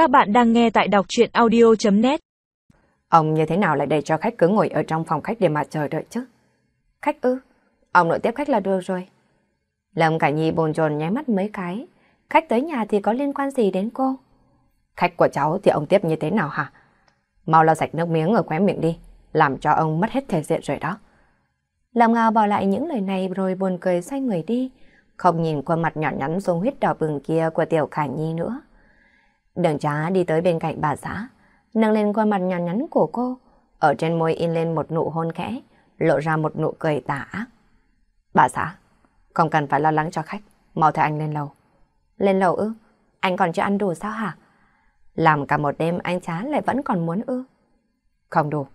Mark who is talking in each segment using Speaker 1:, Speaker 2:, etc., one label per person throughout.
Speaker 1: Các bạn đang nghe tại đọc chuyện audio.net
Speaker 2: Ông như thế nào lại để cho khách cứ ngồi ở trong phòng khách để mà chờ đợi chứ? Khách ư? Ông nội tiếp khách là được rồi. Lâm Cả Nhi bồn chồn nháy mắt mấy cái. Khách tới nhà thì có liên quan gì đến cô? Khách của cháu thì ông tiếp như thế nào hả? Mau lau sạch nước miếng ở khóe miệng đi, làm cho ông mất hết thể diện rồi đó. Lâm Ngao bỏ lại những lời này rồi buồn cười xoay người đi, không nhìn qua mặt nhỏ nhắn dung huyết đỏ bừng kia của Tiểu Khả Nhi nữa. Đường trá đi tới bên cạnh bà xã, nâng lên khuôn mặt nhỏ nhắn của cô, ở trên môi in lên một nụ hôn khẽ, lộ ra một nụ cười tà ác. Bà xã, không cần phải lo lắng cho khách, mau theo anh lên lầu. Lên lầu ư? Anh còn chưa ăn đủ sao hả? Làm cả một đêm anh chá lại vẫn còn muốn ư? Không đủ,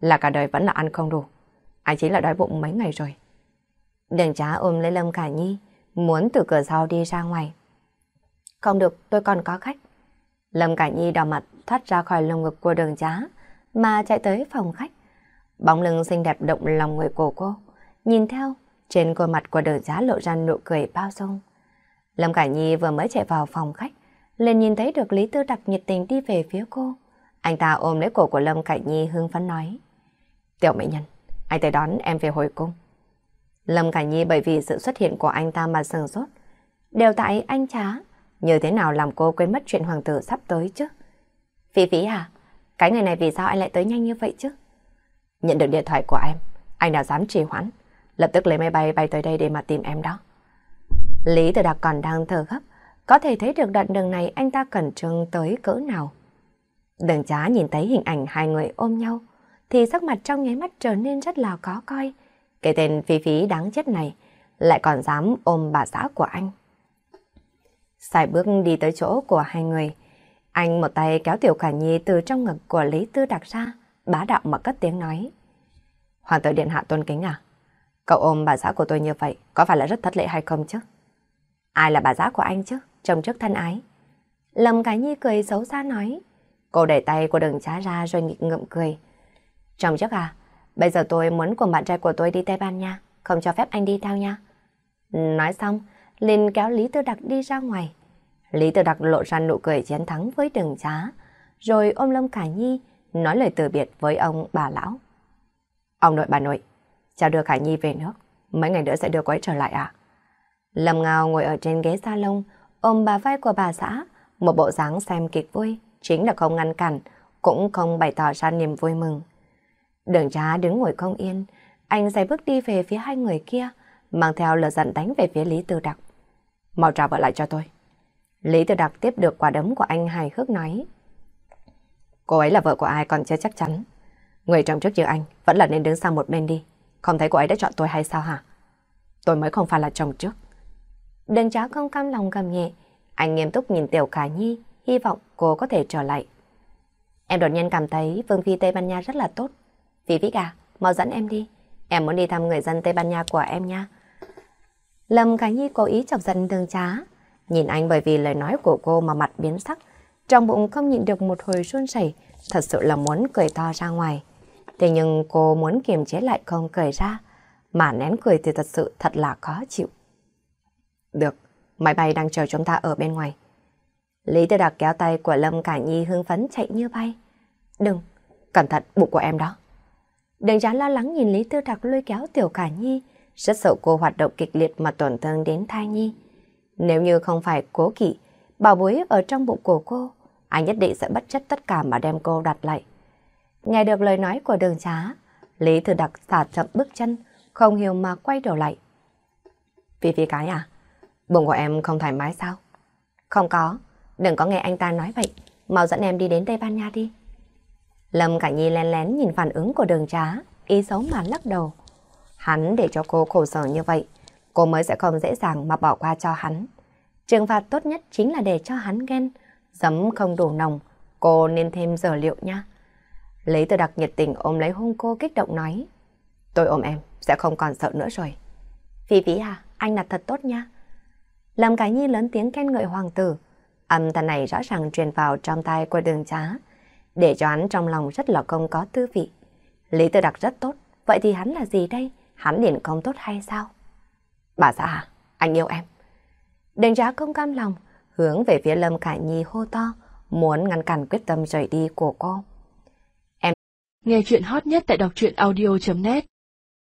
Speaker 2: là cả đời vẫn là ăn không đủ. Anh chỉ là đói bụng mấy ngày rồi. Đường trá ôm lấy Lâm Khả Nhi, muốn từ cửa sau đi ra ngoài. Không được, tôi còn có khách. Lâm Cả Nhi đỏ mặt thoát ra khỏi lồng ngực của đường trá, mà chạy tới phòng khách. Bóng lưng xinh đẹp động lòng người của cô. Nhìn theo, trên khuôn mặt của đường trá lộ ra nụ cười bao dung. Lâm Cả Nhi vừa mới chạy vào phòng khách, liền nhìn thấy được Lý Tư Đặc nhiệt tình đi về phía cô. Anh ta ôm lấy cổ của Lâm Cả Nhi hưng phấn nói. Tiểu mỹ nhân, anh tới đón em về hồi cung. Lâm Cả Nhi bởi vì sự xuất hiện của anh ta mà sừng sốt. Đều tại anh trá, như thế nào làm cô quên mất chuyện hoàng tử sắp tới chứ? Phi Phi à, cái ngày này vì sao anh lại tới nhanh như vậy chứ? Nhận được điện thoại của em, anh đã dám trì hoãn, lập tức lấy máy bay bay tới đây để mà tìm em đó. Lý Tử Đạt còn đang thở gấp, có thể thấy được đoạn đường này anh ta cẩn trương tới cỡ nào. Đường trá nhìn thấy hình ảnh hai người ôm nhau, thì sắc mặt trong nháy mắt trở nên rất là khó coi. Cái tên Phi Phi đáng chết này lại còn dám ôm bà xã của anh. Xài bước đi tới chỗ của hai người. Anh một tay kéo Tiểu Khả Nhi từ trong ngực của Lý Tư Đặc ra, bá đạo mà cất tiếng nói. Hoàng tử điện hạ tôn kính à? Cậu ôm bà xã của tôi như vậy, có phải là rất thất lễ hay không chứ? Ai là bà xã của anh chứ? Trông trước thân ái. Lâm Khả Nhi cười xấu xa nói. Cô đẩy tay của đường trá ra rồi nghịch ngậm cười. Trông trước à? Bây giờ tôi muốn cùng bạn trai của tôi đi Tây Ban Nha, không cho phép anh đi theo nha. Nói xong, liền kéo Lý Tư Đặc đi ra ngoài. Lý Tư Đặc lộ ra nụ cười chiến thắng với đường trá, rồi ôm Lâm Khả Nhi, nói lời từ biệt với ông bà lão. Ông nội bà nội, chào đưa Khả Nhi về nước, mấy ngày nữa sẽ đưa cô ấy trở lại ạ. Lâm Ngao ngồi ở trên ghế salon, ôm bà vai của bà xã, một bộ dáng xem kịch vui, chính là không ngăn cản, cũng không bày tỏ ra niềm vui mừng. Đường trá đứng ngồi không yên, anh giày bước đi về phía hai người kia, mang theo lời giận đánh về phía Lý Tư Đặc. Mau trả vợ lại cho tôi. Lý Tư Đặc tiếp được quả đấm của anh hài hước nói. Cô ấy là vợ của ai còn chưa chắc chắn. Người trong trước như anh vẫn là nên đứng sang một bên đi. Không thấy cô ấy đã chọn tôi hay sao hả? Tôi mới không phải là chồng trước. Đừng cháu không cam lòng cầm nhẹ. Anh nghiêm túc nhìn Tiểu Khả Nhi, hy vọng cô có thể trở lại. Em đột nhiên cảm thấy Vương Phi Tây Ban Nha rất là tốt. Vì Vĩ à, mau dẫn em đi. Em muốn đi thăm người dân Tây Ban Nha của em nha. Lâm Khả Nhi cố ý chọc giận đường trá. Nhìn anh bởi vì lời nói của cô mà mặt biến sắc. Trong bụng không nhịn được một hồi run rẩy, thật sự là muốn cười to ra ngoài. Thế nhưng cô muốn kiềm chế lại không cười ra, mà nén cười thì thật sự thật là khó chịu. Được, máy bay đang chờ chúng ta ở bên ngoài. Lý Tư Đặc kéo tay của Lâm Cả Nhi hưng phấn chạy như bay. Đừng, cẩn thận bụng của em đó. Đừng chán lo lắng nhìn Lý Tư Đặc lôi kéo Tiểu Cả Nhi, rất sợ cô hoạt động kịch liệt mà tổn thương đến thai nhi. Nếu như không phải cố kỵ, bảo bối ở trong bụng của cô, anh nhất định sẽ bất chấp tất cả mà đem cô đặt lại. Nghe được lời nói của đường trá, Lý Thư Đặc xả chậm bước chân, không hiểu mà quay đầu lại. Phi Phi cái à? Bụng của em không thoải mái sao? Không có, đừng có nghe anh ta nói vậy, mau dẫn em đi đến Tây Ban Nha đi. Lâm cả Nhi lén lén nhìn phản ứng của đường trá, ý xấu mà lắc đầu. Hắn để cho cô khổ sở như vậy, cô mới sẽ không dễ dàng mà bỏ qua cho hắn. Trừng phạt tốt nhất chính là để cho hắn ghen, giấm không đủ nồng, cô nên thêm giờ liệu nha. Lấy từ đặc nhiệt tình ôm lấy hôn cô kích động nói. Tôi ôm em, sẽ không còn sợ nữa rồi. Phi Vĩ à, anh là thật tốt nha. Lâm Cái Nhi lớn tiếng khen ngợi hoàng tử. Âm thanh này rõ ràng truyền vào trong tay của đường trá, để cho hắn trong lòng rất là không có tư vị. Lý Tư Đặc rất tốt, vậy thì hắn là gì đây? Hắn liền không tốt hay sao? Bà xã à, anh yêu em. Đánh giá không cam lòng, hướng về phía Lâm Khải Nhi hô to, muốn ngăn cản quyết tâm rời đi của cô.
Speaker 1: em Nghe chuyện hot nhất tại đọc truyện audio.net